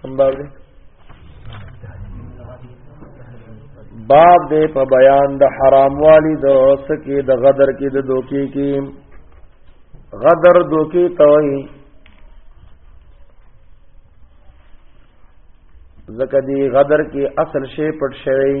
کوم باب دی باب دې په بیان د حرام والی د سکه د غدر کې د دوکي کې غدر دوکي توي زکه دی غدر کې اصل شی پټ شوی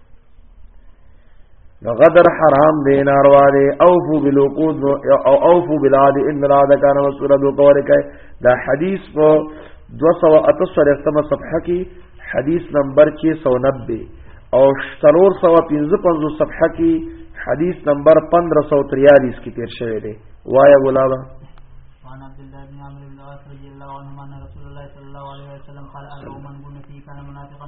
نو غدر حرام دی ناروا دی اوفو بالوقود او اوفو بالعاد ان العاد کان مسئولا دو کور کای دا حدیث په 218 ختمه صفحه کې حدیث نمبر 690 او 355 صفحه کې حدیث نمبر 1543 کې تیر شوی دی وایا غلابا وعن عبد الله بن عمرو بن العاص رضي الله عنهما ان رسول الله صلى الله عليه وسلم قال اول من كان منافقا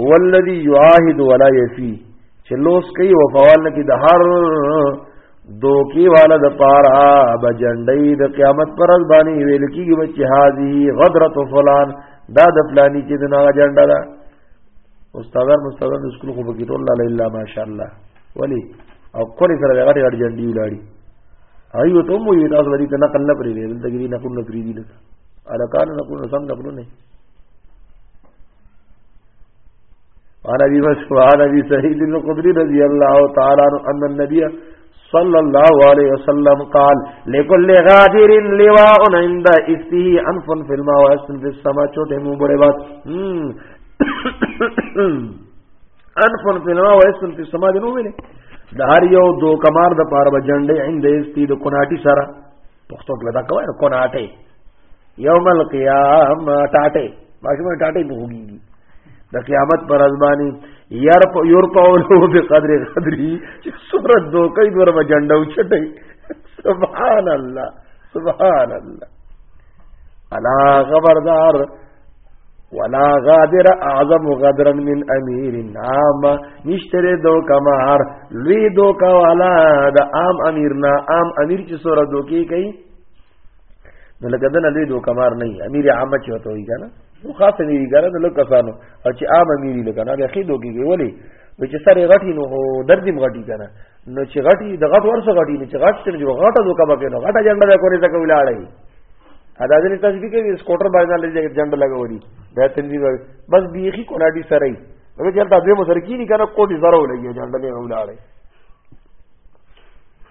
هو الذي يعاهد ولا يفي چې لوس کوي وفوال نه کې د هر دوکي والا د پارا بجنډي د قیامت پر ورځ باندې ویل کیږي بچ هاذي غدرت فلان دا د فلانی چې د ناغه جنډا ده استادان مستادان سکول خو بګی ټول لا الا ماشاء الله ولی او کلی سره غړي غړي جنډي ولاړي ایو ته مو یو تاسو لري ته نقل نه پرې دې دلته کې نقل نه پرې دي لکه الکان نقل نه څنګه پرونه عن ابي مسعود عن ابي سعيد الخدري رضي الله تعالى عنه ان النبي صلى الله عليه وسلم قال لكل غادر لواء عند استه انف في الماء واسن في السماء چھوٹے منہ بڑے بات انف في الماء واسن في السماء دنو ملے دار یو دو کمار د پاره بجنډې عند استی د کناټي سره پښتو کې لدا کوي کناټي یوم القیامه ټاټه ماشومان ټاټه په خوږیږي د قیامت پر ازمانی یرپ یورپ اولو به قدر قدری چې سورت دو کوي دور ما جنډو چټي سبحان الله سبحان الله الا خبردار ولا غادر اعظم غدرا من امیر نام نشتره دو کمار لوی دو کوالا د عام امیر نا عام امیر چې سورت دو کې کوي نو لکه دنه لوی دوکمار نه امیر عامه چې وته وي کنه نو خاص امیر ګره د لوی کسانو او چې عام امیر لکه نه اخی دوکي کې ولی نو چې سره غټي نو دردیم غټي کنه نو چې غټي د غټ ورسو غټي نو چې غټ چې جو غټه دوکا به نو غټه جنډه به کورې تک ولاړی ادا دې تاسو دې کې سکوټر باندې لږه جنډه لګولې دا تنظیم بس بیخي کوناډي سره یې نو چې تاسو به مسرکی نه کنه کوټي زره ولګي جنډه به ولاړی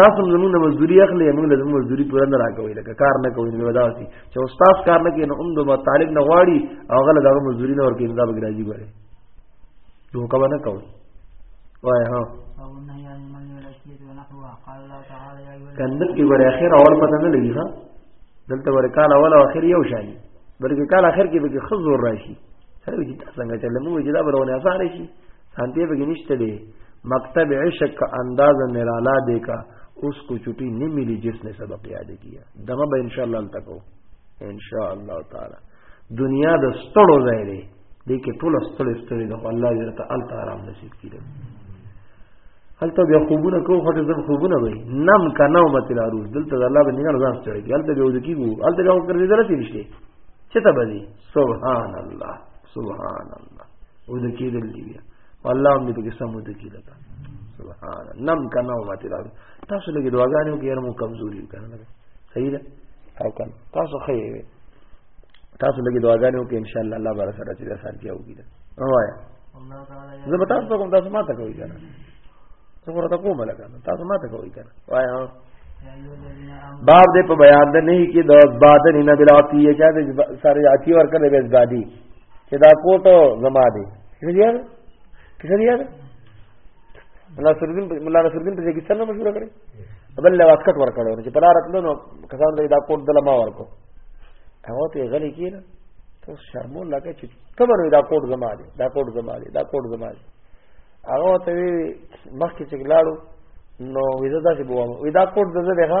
تاسو زموږ مزدوري اخلي موږ له زموږ مزدوري پوره نه راکوي لکه کار نه کوي نو دا وسی چې استاد کار نه کوي نو هم د مطالب نه غواړي او غله دغه مزدوري نه ورکوي دا به راځي ګوره نو کوم نه کوي وای ها کنده کې ګوره اخر اول پته نه لګي ها دلته ګوره کال اول او اخر یو شانی بلکې کال اخر کې به خزور راشي سره چې څنګه چې لمو چې دا برونه اسانه شي سانتی به نشته دی مکتب عشق کا انداز نرالا دے کا اس کو چھٹی نہیں ملی جس نے سبق یاد کیا دمه به ان شاء الله تکو ان شاء الله تعالی دنیا د ستړو ځای دی د کې ټول ستړي ستړي د الله دې ته ال آرام نصیب کړي هلته بیا خوبونه کو خټه زم خوبونه وي نم کا نو مت لا روز دلته الله باندې نه ځان ستړي هلته به ودی کیږي هلته به وکړې درته نشته چته بدی سبحان الله سبحان الله او د کېدل دی بیا الله هم دې په قسم ود کی لگا سبحان نم کنه او ماته راځي تاسو لګي دعاګانې وکړئ هر مو کمزوري کنه صحیح ده او کنه تاسو خې تاسو لګي دعاګانې وکړئ ان شاء الله الله بارک سره چې آسان کیږي وګړي وایا زه به تاسو کوم تاسو ماته کوي کنه زه ورته کوم لګا تاسو ماته کوي کنه وایا باب دې په بیان ده نه کې د بادن نه بلاتی یا چې ساري عتی ورکړې به زادي چې دا کوټو زما دی شریعه شریعه الله سرودین مولا سرودین په کې څنګه مشوره کړې بل له واسکټ ور کړو چې پلار اتلو نو کسان دا کوټ دل ما ورکو هغه ته غلي کینه ته شرمو لګه چې کمر دا کوټ زما دی دا کوټ زما دی دا کوټ زما دی هغه ته مخکې چې لاړو نو ویزه دا چې بوم وی دا کوټ دزه دی ها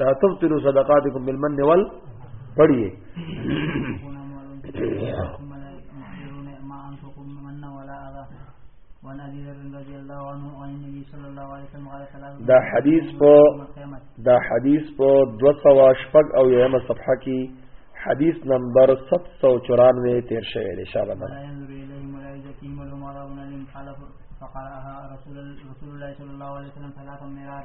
لا تبطلوا صدقاتكم بالمن وال پڑھیے دا حدیث په دا حدیث په 216 او یمه صفحه کې حدیث نمبر 794 تیر شوی دی شابه ده فقرأها رسول الله صلى الله عليه وسلم ثلاث مرار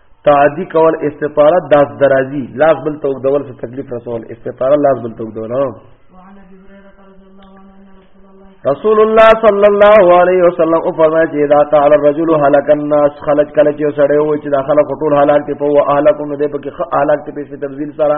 تعدی کول استطاره داس درازی لاس بل توک دول څه تکلیف رسول استطاره لاس بل توک دول رسول الله صلی الله علیه وسلم او فرمایي چې دا قال الرجل هلك الناس خلق کله چې سړی و چې دا خلق ټول هلاک ته په اهلکم دې په کې هلاک ته په تفضیل سره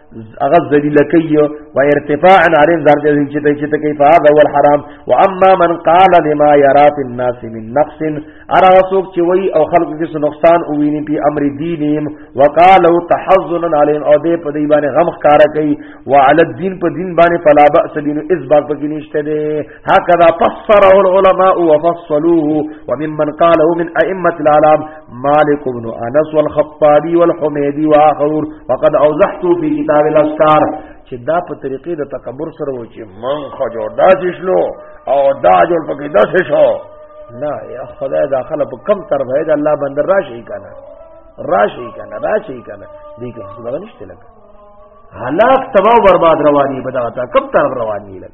هغه ذلیل کوي و ارتفاع علی ذات دې چې ته چې ته کوي فاذا هو الحرام واما من قال لما يرى في الناس من نقص ارا سوق چې وای او خلق کې څه نقصان او ویني په امر دینهم وقالو تحزنا عليهم او دې په دې باندې غم ښکارا کوي وعلى الدين په دین باندې فلا باس دین اس باغ په کې نشته دې هکذا فسره العلماء وفصلوه وممن قاله من ائمه العالم مالک بن انس والخطابي والحميدي واخرون وقد اوضحت في كتاب الاذكار چې دا په طریقې د تکبر سره و چې من خو جوړ دا شلو او دا جوړ پکې دا شو نه یا خدای داخله په کم تر وای دا الله بندر راشي کنه راشي کنه راشي کنه دې کې څه لګ نشته لګ هلاک تباہ برباد رواني بداتا کم تر رواني لګ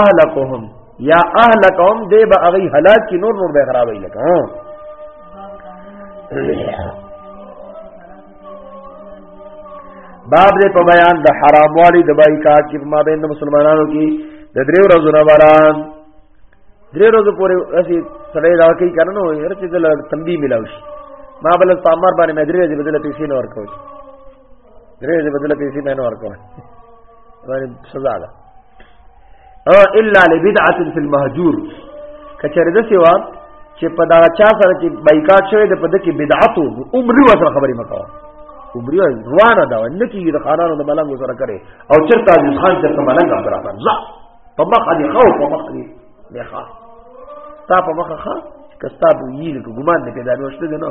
اهلکهم یا اهلکهم دی به هغه هلاک کی نور نور به خرابې لکه باب دې په بیان د حرام والی د بایکاټ کې ما بین د مسلمانانو کې د درې ورځو نه وران درې ورځې پورې اسی سړی دا کوي کنه نو هر څه د تنبیه ملاوي ما بل پامار باندې مې درې ورځې بدله پیسې نه ورکوي درې دې بدله پیسې مې نه ورکوم باندې سزا ده او الا لبدعه فی المهجور کچره د سیوا چې په دا چا سره چې بایکاټ شوی د پد کې بدعت او عمرې وسره خبرې مکوه عمرې روانه دا نه کیږي د خانانو د ملنګ سره کرے او چرته عزیز خان چرته ملنګ عبدالرحمن ځه په مخ دې خو په مخ دې نه ښه تا په مخ ښه کستا به یې ګمان نه پیدا نوشته نه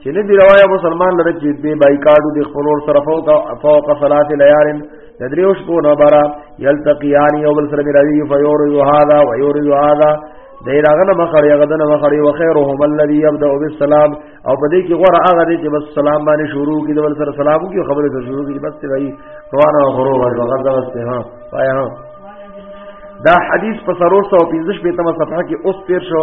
چې نه دی روایت مسلمان لره چې به بایکاټو د خپل ور سره فوق فوق صلات ليال د دریو شپو نه بارا یلتقیان یو بل سره ملاوی فیور یهاذا و یور یهاذا دای راغنه مخړی غدنه مخړی و خیرهم الذی یبدا بالسلام او په دې کې غره هغه دې چې بس سلام باندې شروع کی د بل سره سلام کی خبره سره شروع کی بس وای روانه غرو ور غزا بس ها پای ها دا حدیث په سرور 115 په تمه صفحه کې اوس تیر شو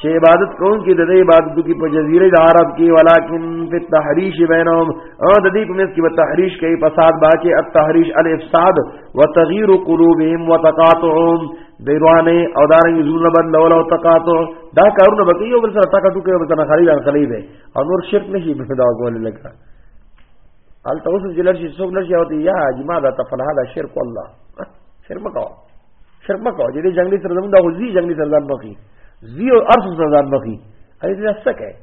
چې عبادت کوون کې د دې عبادت کې په جزیره د عرب کې ولکن فی التحریش بینهم او د دې کوم کې په تحریش کې فساد باکه التحریش الافساد وتغییر قلوبهم وتقاطعهم بیروانه او دارنګ زونه بدلول او تقاطع دا کارونه به یو بل سره ټاکا ټوکې بل سره خرید خرید دی او نور شرک نشي په دا کول لکه ال توسو جلر شي څوک نشي او یا جما دا تفلح دا شرک الله شرک مکو شرک مکو دې جنگلی سره زمونږ د غزي جنگلی سره ځان بخي زی او ارض زدان مخی اې دې څه کوي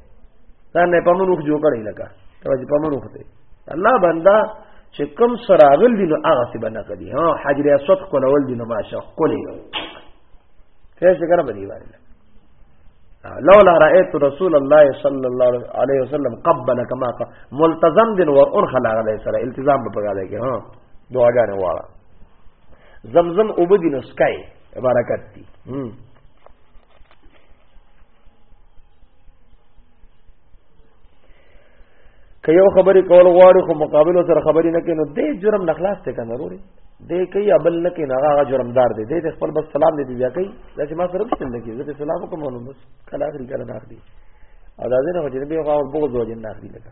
دا نه په منوخ جوړ کړی لکه دا چې په منوخ دی الله بندا چې کم سراغل دي نو هغه څه بنه کړي ها حجر اسود کولول دي نو ماشه کولې خیر څه کړه بدی واره لولا رأيت رسول الله صلى الله عليه وسلم قبل كما قال ملتزم دين ورن خلق عليه سره التزام په پګاله کې ها دعاګانې واړه زمزم وبدي نو سکای برکت دی که یو خبرې کول غواړي خو مقابل سره خبرې نه کوي نو دې جرم نه خلاص ته کنه وروړي دې کوي ابل نه کوي هغه هغه جرمدار دی دې خپل بس سلام دې بیا کوي دا چې ما سره څه نه کوي زه سلام کوم نو بس کله اخري کله نه اخري او دا دې نه هو چې به هغه بغض وجه نه اخري لګا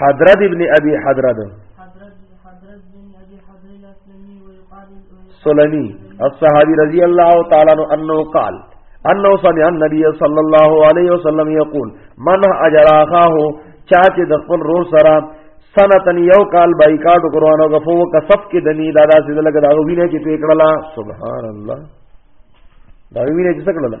حضرت ابن ابي حضرت سلمي الصحابي رضي الله تعالى عنه انه قال انه سمع النبي صلى الله عليه وسلم يقول من اجر اخاه چا چې د خپل رور سره سنتن یو کال بایکاټ وکړو غفو کسب کې دني دادا سي دلګه دا وینه چې پکړلا سبحان الله دا وینه چې څکړلا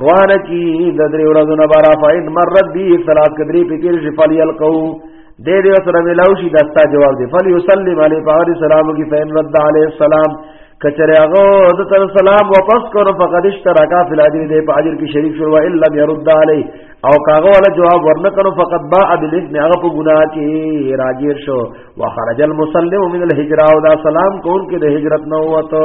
روانه کی د درې ورځو نه بارا فاین مرت بی ثلاث کدری په تیر شي فل یلقو دې دې سره ملاو شي دستا جواب دی فل یسلم علی فار سلام کی فین رد علی السلام کچره هغه د تر سلام واپس کړو فقد اشتراکا فی الاجر دې په اجر کې شریک شو الا يرد علی او کاغه ولا جواب ورنه کړو فقد با بالاثم هغه په ګناه کې راګیر شو وخرج المسلم من الهجره او دا سلام کون کې د هجرت نه وته